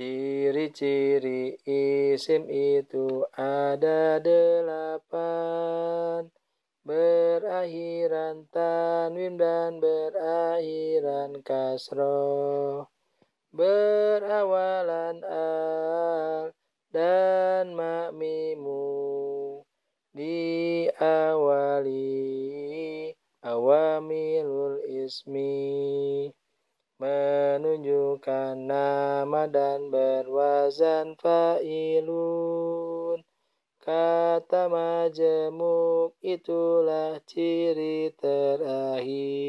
Ciri-ciri isim itu ada delapan. Berakhiran tanwin dan berakhiran kasroh. Berawalan al dan makmimu. Diawali awamilul ismi menunjukkan nama dan berwazan fa'ilun. Kata majemuk itulah ciri terakhir.